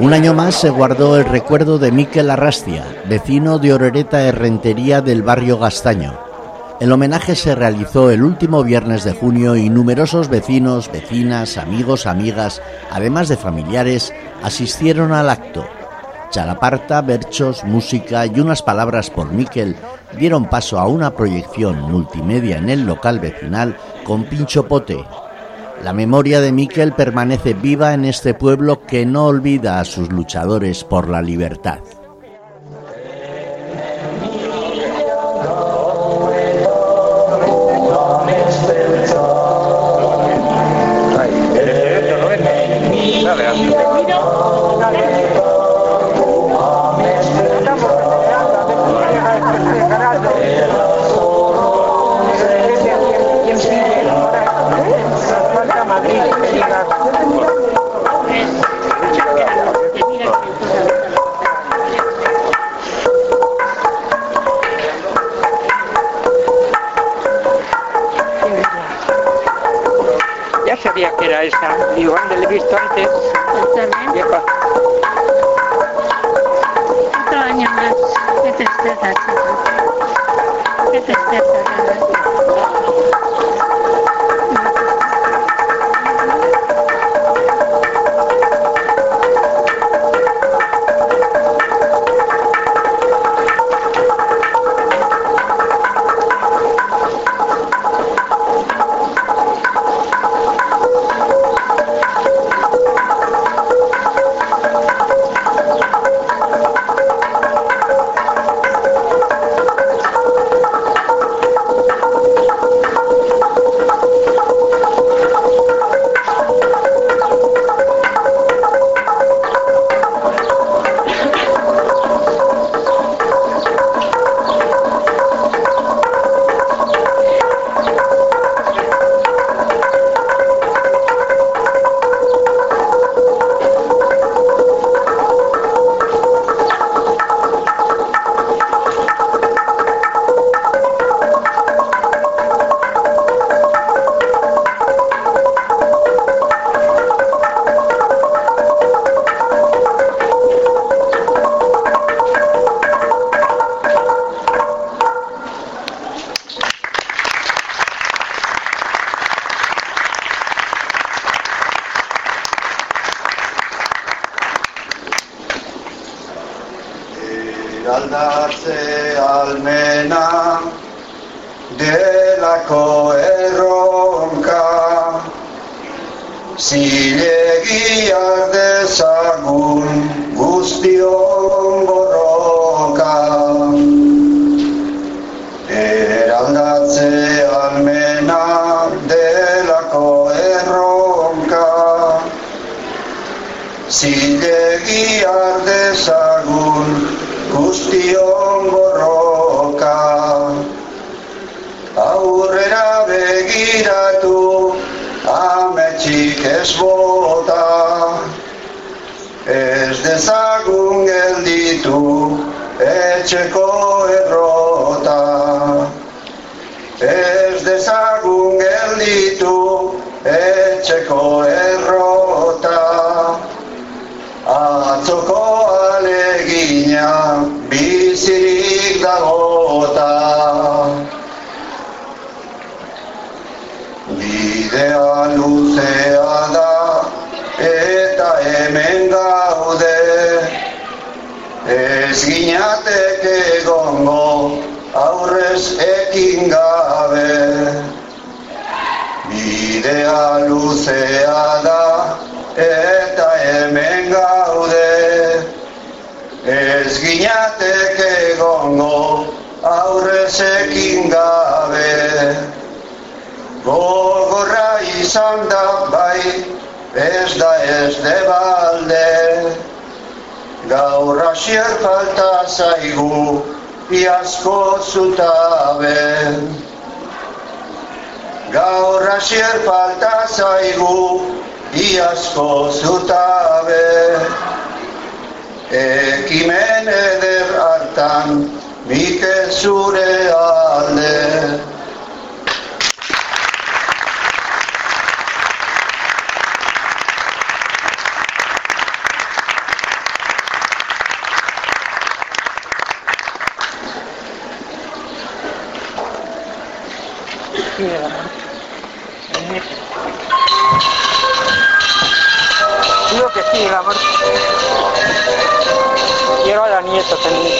Un año más se guardó el recuerdo de Miquel Arrastia, vecino de Orereta Herrentería del barrio Gastaño. El homenaje se realizó el último viernes de junio y numerosos vecinos, vecinas, amigos, amigas, además de familiares, asistieron al acto. Chalaparta, berchos, música y unas palabras por Miquel dieron paso a una proyección multimedia en el local vecinal con Pincho Pote. La memoria de Miquel permanece viva en este pueblo que no olvida a sus luchadores por la libertad. Horretako erronka. Zilegia dezagun guztion borroka Eraldatzean mena delako erronka. Zilegia dezagun guztion ez bota ez dezagun gelditu etxeko errota. Ez dezagun gelditu etxeko errota. Atzoko alegina bizirik dagota bidea luzea da eta hemen gaude. Ez ginatek egongo aurrez ekin gabe. Bidea luzea da eta hemen gaude. Ez ginatek egongo aurrez ekin gabe. Oh izan da bai, ez da ez debalde. Gaur asier falta zaigu, iazko zutabe. Gaur asier falta zaigu, iazko zutabe. Ekimen eder hartan, Mikel zure Quiero a la nieta también.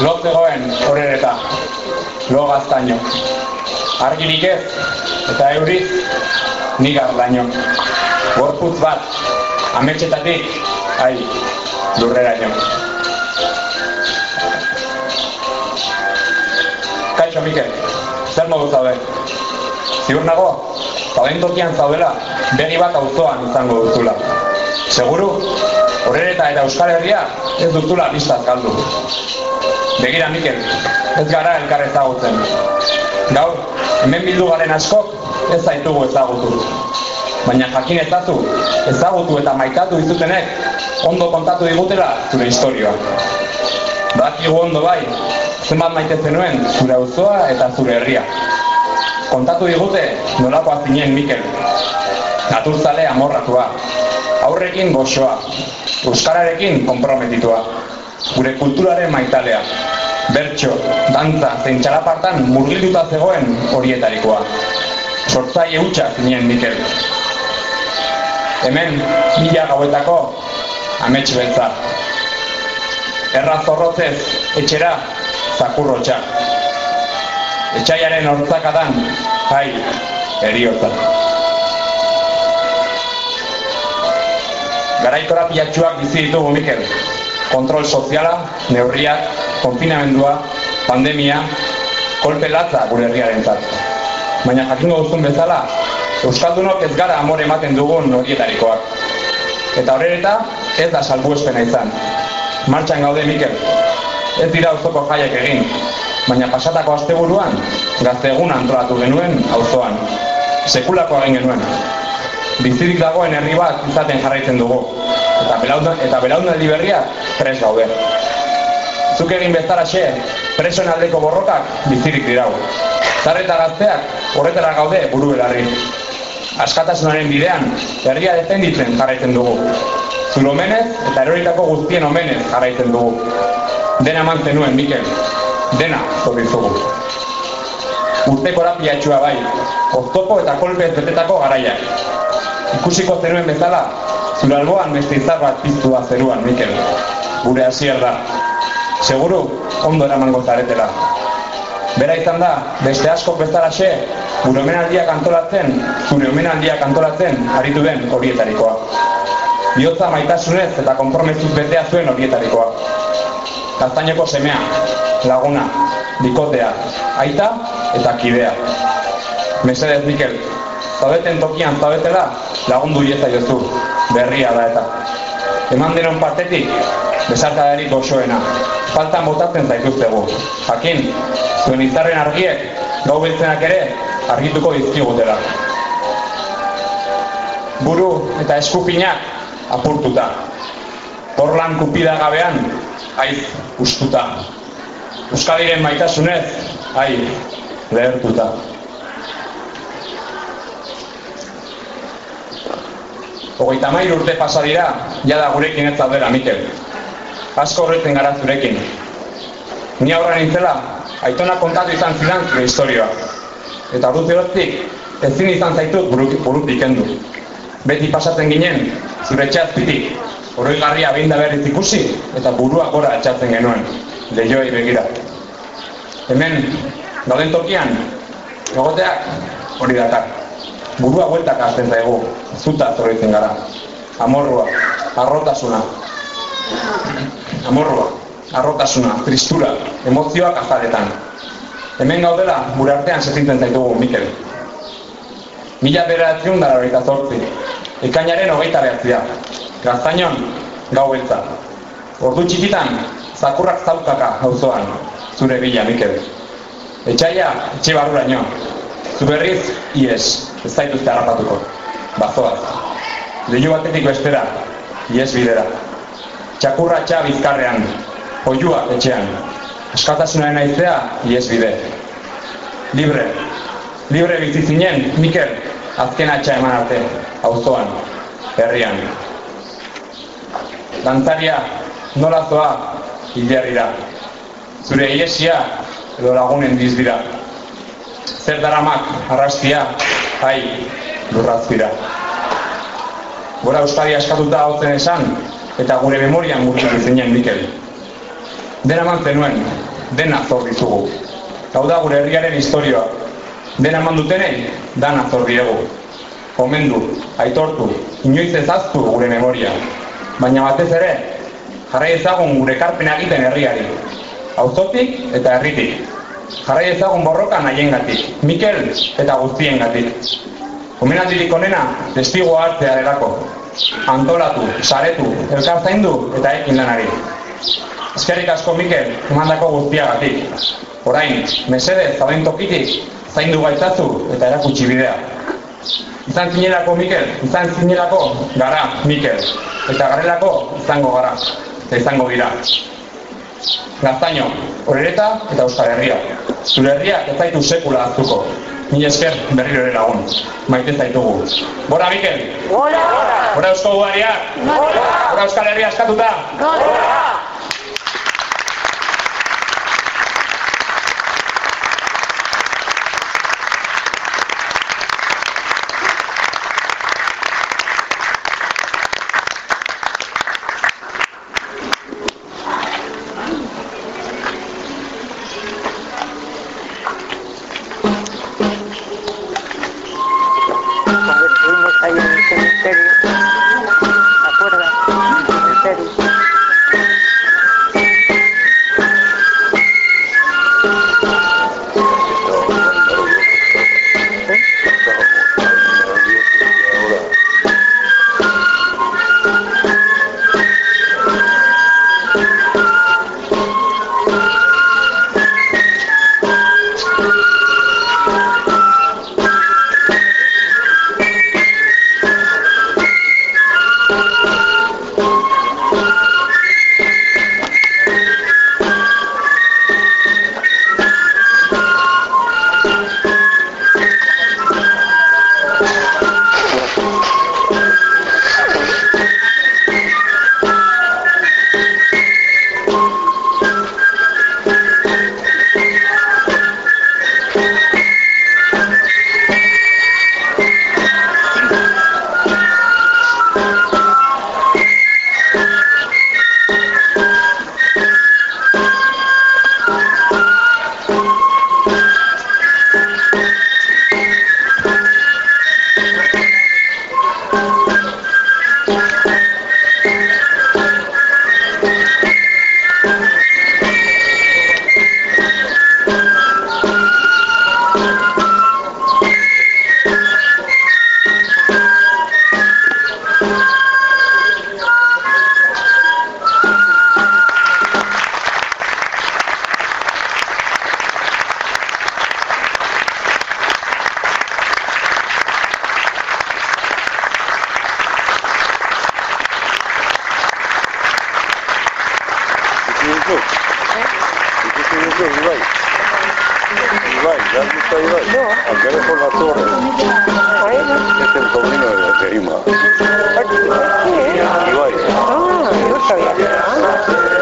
Lo zegoen horreta, lo gaztaino. Argirik ez, eta euriz, ni gardaino. Gorputz bat, ametsetatik, ai, lurrera jo. Kaixo, Mikel, zer modu zaude? Ziur nago, zauden tokian zaudela, begi bat auzoan izango duzula. Seguru, horreta eta Euskal Herria ez duzula pistaz galdu. Begira, Mikel, ez gara elkar ezagutzen. Gaur, hemen bildu garen askok ez zaitugu ezagutu. Baina jakin ezazu, ezagutu eta maitatu dizutenek ondo kontatu digutela zure historioa. Badakigu ondo bai, zenbat maite zenuen zure auzoa eta zure herria. Kontatu digute nolakoa zinen Mikel. Naturzale amorratua, aurrekin goxoa, euskararekin konprometitua, gure kulturaren maitalea, bertso, dantza, zein txalapartan murgilduta zegoen horietarikoa. Sortzaile hutsa zinen Mikel. Hemen, mila gauetako, amets beltza. Erra zorrotzez, etxera, zakurrotxa. Etxaiaren hortzakadan, jai, eriotza. Garaitora pilatxuak bizi ditugu, Mikel. Kontrol soziala, neurriak, konfinamendua, pandemia, kolpe latza gure herriaren zat. Baina jakingo duzun bezala, Euskaldunok ez gara amore ematen dugun horietarikoak. Eta horreta, ez da salbuespena izan. Martxan gaude, Mikel. Ez dira auzoko jaiak egin, baina pasatako asteburuan gazte egun antolatu genuen auzoan. Sekulako egin genuen. Bizirik dagoen herri bat izaten jarraitzen dugu. Eta belauna, eta belaunaldi berriak pres gaude. Zuk egin bezalaxe, presoen aldeko borrokak bizirik dirau. Zarreta gazteak horretara gaude buru belarri. Askatasunaren bidean, herria defenditzen jarraitzen dugu. Zure omenez eta eroritako guztien omenez jarraitzen dugu. Dena eman zenuen, Mikel. Dena zorrizugu. Urteko rapiatxua bai, oztopo eta kolpez betetako garaiak. Ikusiko zenuen bezala, zure alboan beste izar bat piztua zeruan, Mikel. Gure hasier da. Seguru, ondo eramango zaretela. Bera izan da, beste asko bezalaxe, gure omenaldiak antolatzen, zure omenaldiak antolatzen, aritu den horietarikoa. Biotza maitasunez eta konpromezuz betea zuen horietarikoa. Gaztaineko semea, laguna, bikotea, aita eta kidea. Mesedez, Mikel, zaudeten tokian zaudetela lagundu ieza jozu, berria da eta. Eman denon partetik, besarkadarik goxoena, faltan botatzen zaituztegu. Jakin, zuen izarren argiek, gau beltzenak ere, argituko dizkigutela. Buru eta eskupinak apurtuta. Porlan kupida gabean, aiz ustuta. Euskadiren maitasunez, ai, lehertuta. Hogeita mair urte pasa dira, jada gurekin ez daudela, Mikel. Asko horretzen gara zurekin. Ni aurra nintzela, aitona kontatu izan zidan zure historioa. Eta ordu zeroztik, ezin izan zaitut burutik kendu. Beti pasatzen ginen, zure txazpitik, horroi garria behin da berriz ikusi, eta burua gora atxatzen genuen, lehioi begira. Hemen, gauden tokian, egoteak hori dakar. Burua bueltak azten zaigu, zuta zorritzen gara. Amorrua, arrotasuna. Amorrua, arrotasuna, tristura, emozioak azaletan. Hemen gaudela, gure artean sentitzen zaitugu, Mikel. Mila beratzen dara horita zortzi. Ekainaren hogeita behatzia. Gaztainon, gau beltza. Ordu txikitan, zakurrak zaukaka auzoan, zure bila, Mikel. Etxaia, etxe barruraino. Zu berriz, ies, ez zaituzte harrapatuko. Bazoaz. Leiu batetik bestera, ies bidera. Txakurra txa bizkarrean, oiua etxean. Askatasunaren aizea, ies bide. Libre, libre bizi zinen, Mikel, azken atxa eman arte, auzoan, herrian. Dantzaria, nola zoa, hilerrira. Zure iesia, edo lagunen dizbira. Zer daramak arrastia, ai, lurrazbira. Gora Euskadi askatuta hau zen esan, eta gure memorian gurtu zinen Mikel. Dena man zenuen, dena zor dizugu. Hau da gure herriaren historioa. Dena man dana zor diegu. Omendu, aitortu, inoiz ezaztu gure memoria. Baina batez ere, jarrai ezagun gure karpena egiten herriari. Auzotik eta herritik. Jarrai ezagun borroka nahiengatik, Mikel eta guztiengatik. Omenaldirik onena, testigo hartzea erako. Antolatu, saretu, elkar zaindu eta ekin lanari. Eskerrik asko Mikel, emandako guztiagatik. Orain, mesedez, zauden tokitik, zaindu gaitzazu eta erakutsi bidea. Izan zinelako Mikel, izan zinelako gara Mikel. Eta garelako izango gara, eta izango dira. Gaztaino, horreta eta Euskal Herria. Zure herriak ez zaitu sekula aztuko. Ni esker berriro ere lagun. Maite zaitugu. Bora Mikel! Gora! Bora Eusko Ugariak! Gora! Bora Euskal Herria askatuta! Gora! Duzu? Ikusi duzu, Ibai? Ibai, ¿ya has visto a? No. Por la torre. Es el sobrino de, de Ima. ¿sí? Ibai. Ah, no sabía.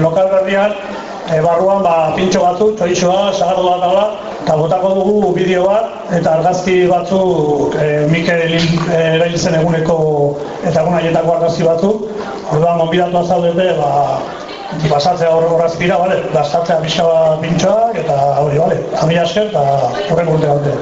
Lokal berrian, e, barruan ba, pintxo batzuk, txoitxoa, sagardo bat dala, eta botako dugu bideo bat, eta argazki batzuk e, Mikel hil- e, erail zen eguneko eta egun haietako argazki batzuk, orduan gonbidatu azaudete, ba, pasatzea hor horazkira, bale? Gastatzea pixka bat pintxoak, eta hori, bale? Amila esker, eta horrek urte.